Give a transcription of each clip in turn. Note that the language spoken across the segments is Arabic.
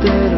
entero.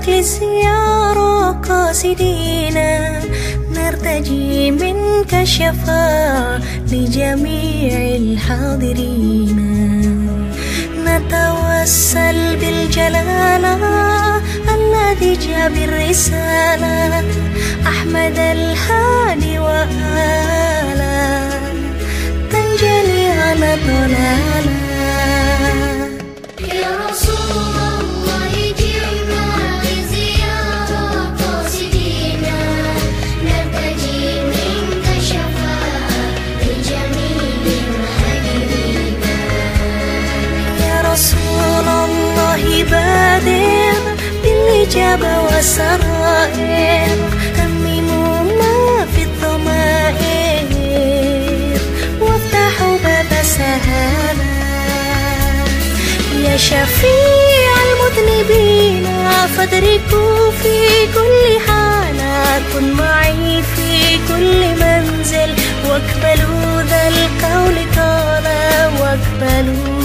مجلس يا قاصدينا نرتجي منك الشفاء لجميع الحاضرين. نتوسل بالجلالة الذي جاء بالرسالة. أحمد الهادي وآلا تنجلي على ضلاله إجابة والسرائر أمموا ما في الضمائر وافتحوا باب سهالة يا شفيع المذنبين فادركوا في كل حالة كن معي في كل منزل واقبلوا ذا القول قال واقبلوا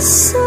coração.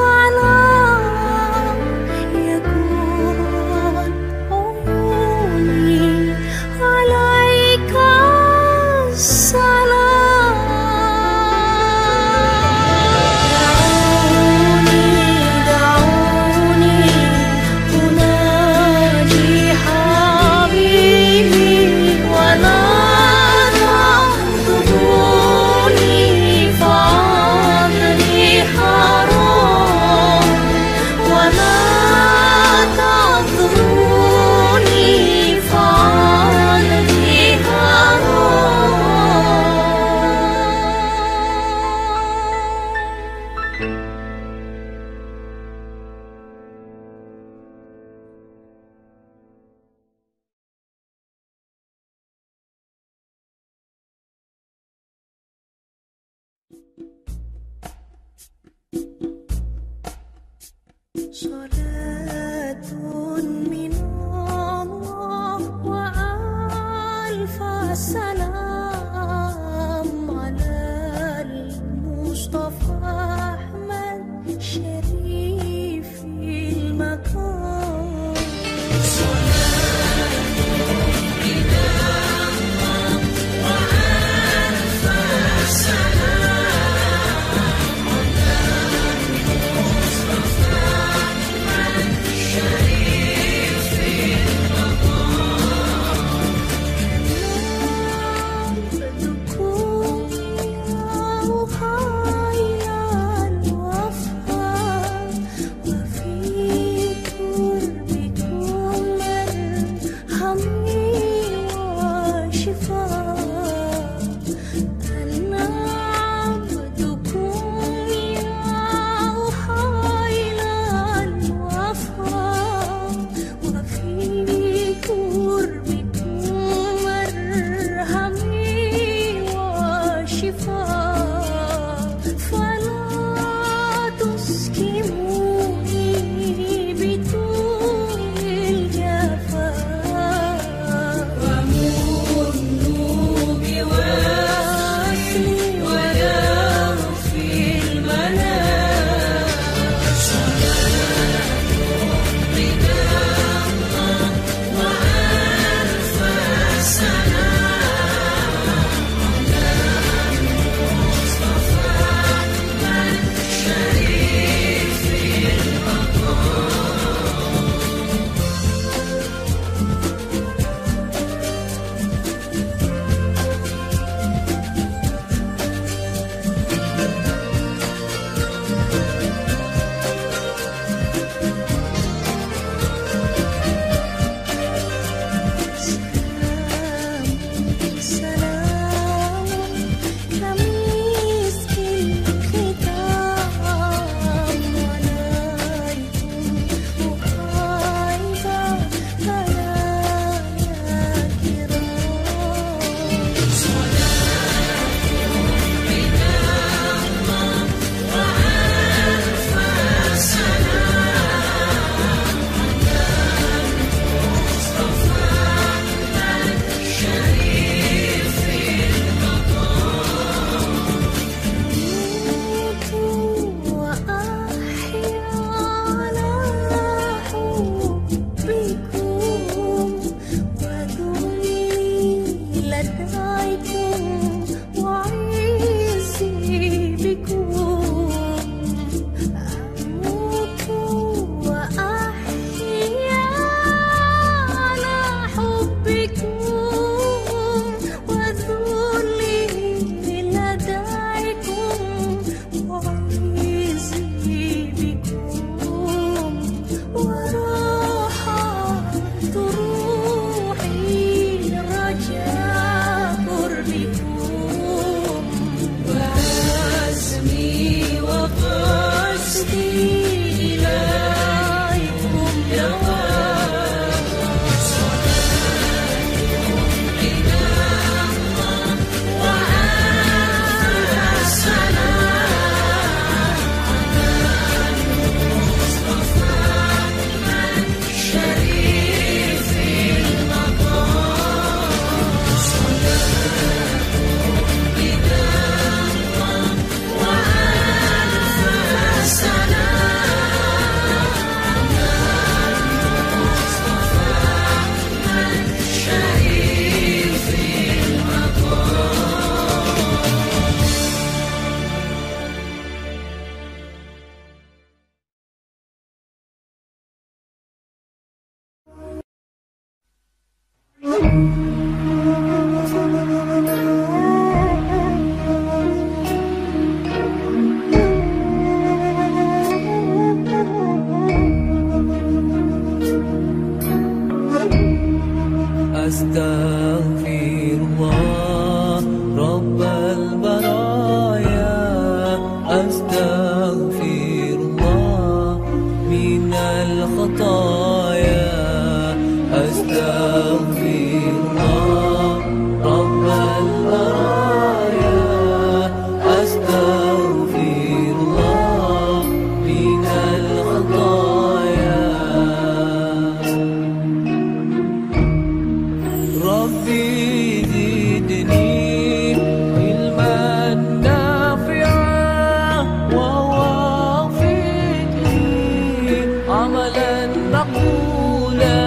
مقولا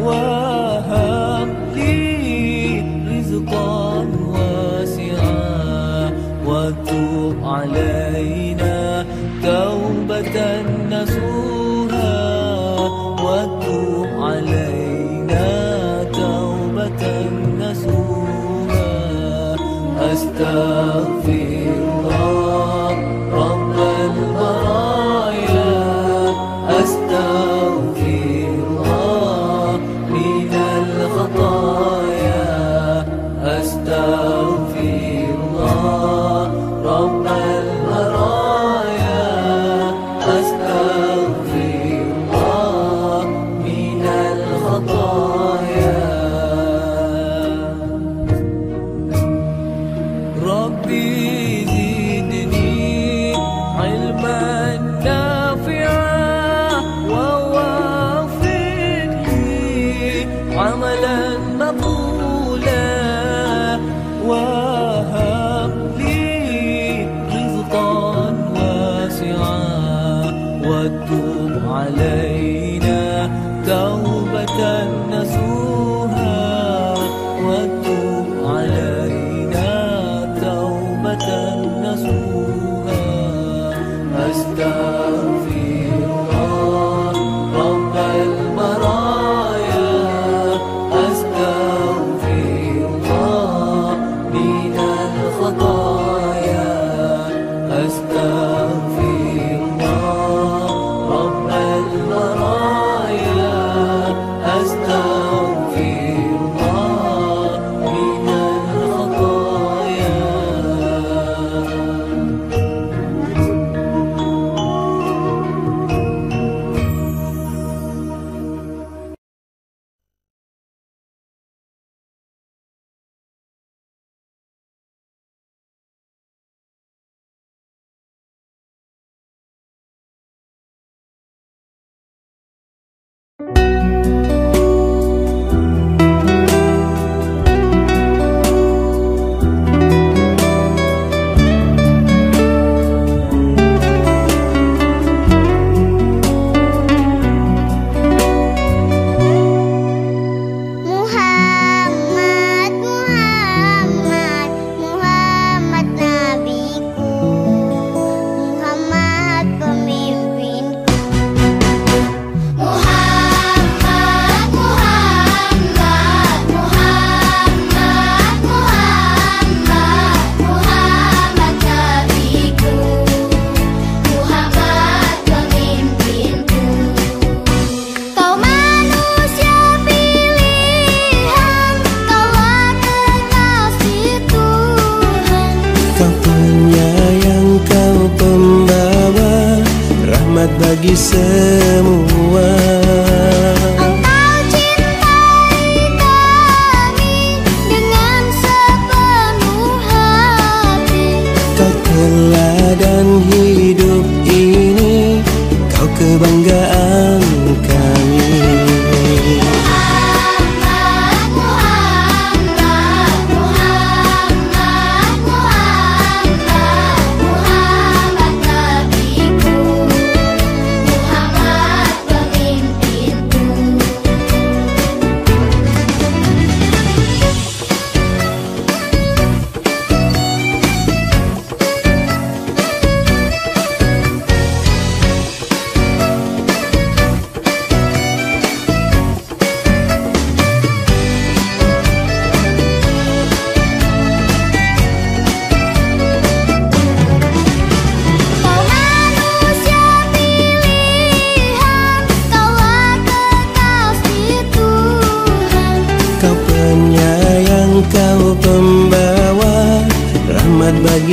وهب لي رزقا واسعا وتب علينا توبة نصوها وتب علينا توبة نصوها أستغفر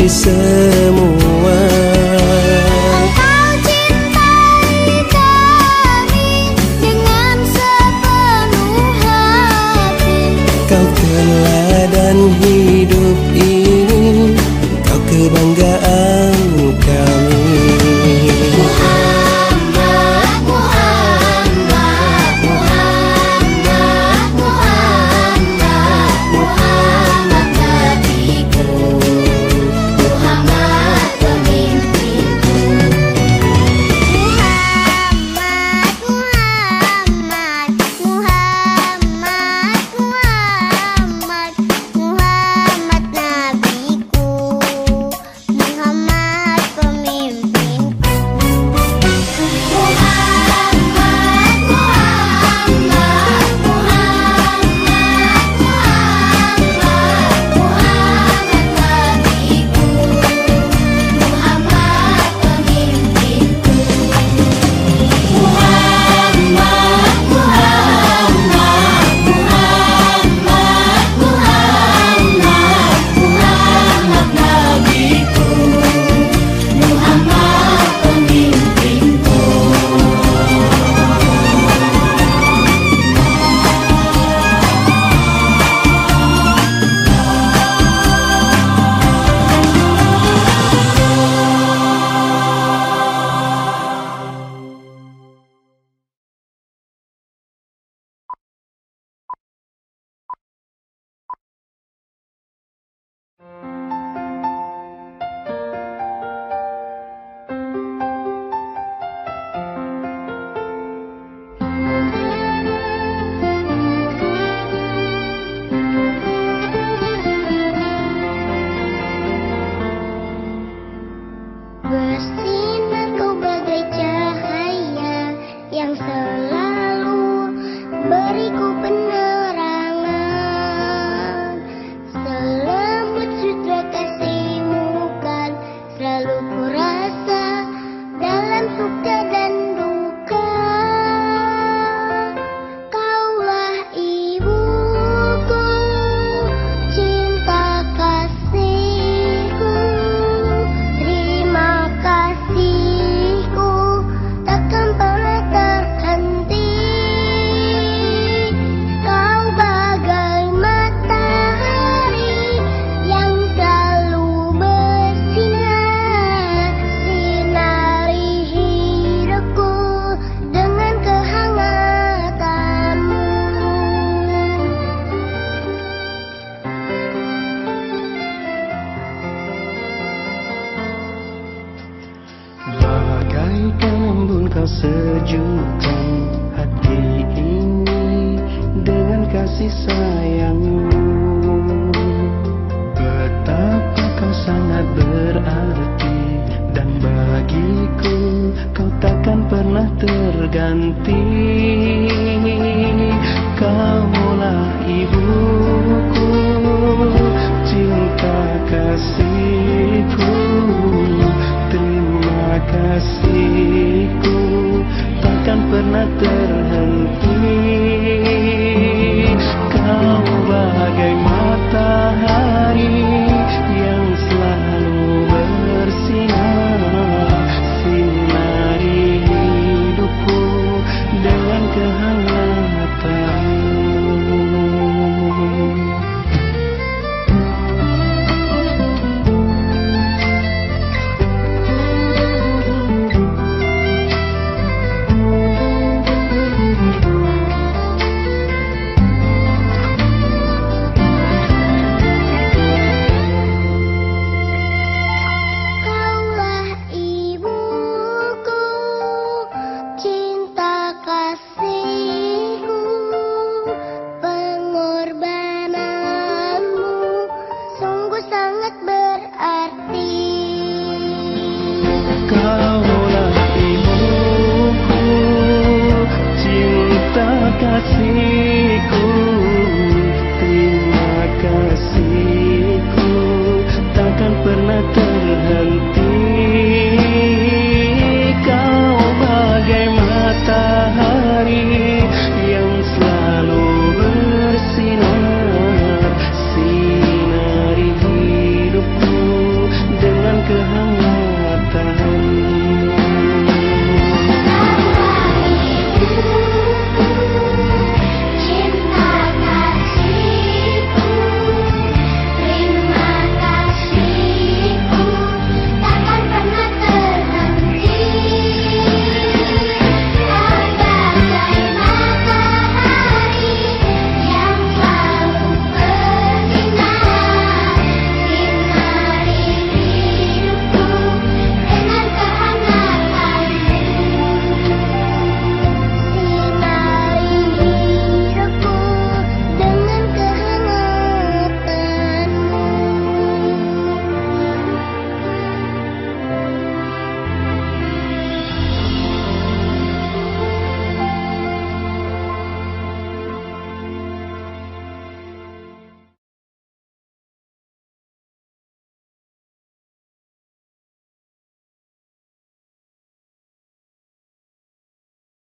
espreguiçamos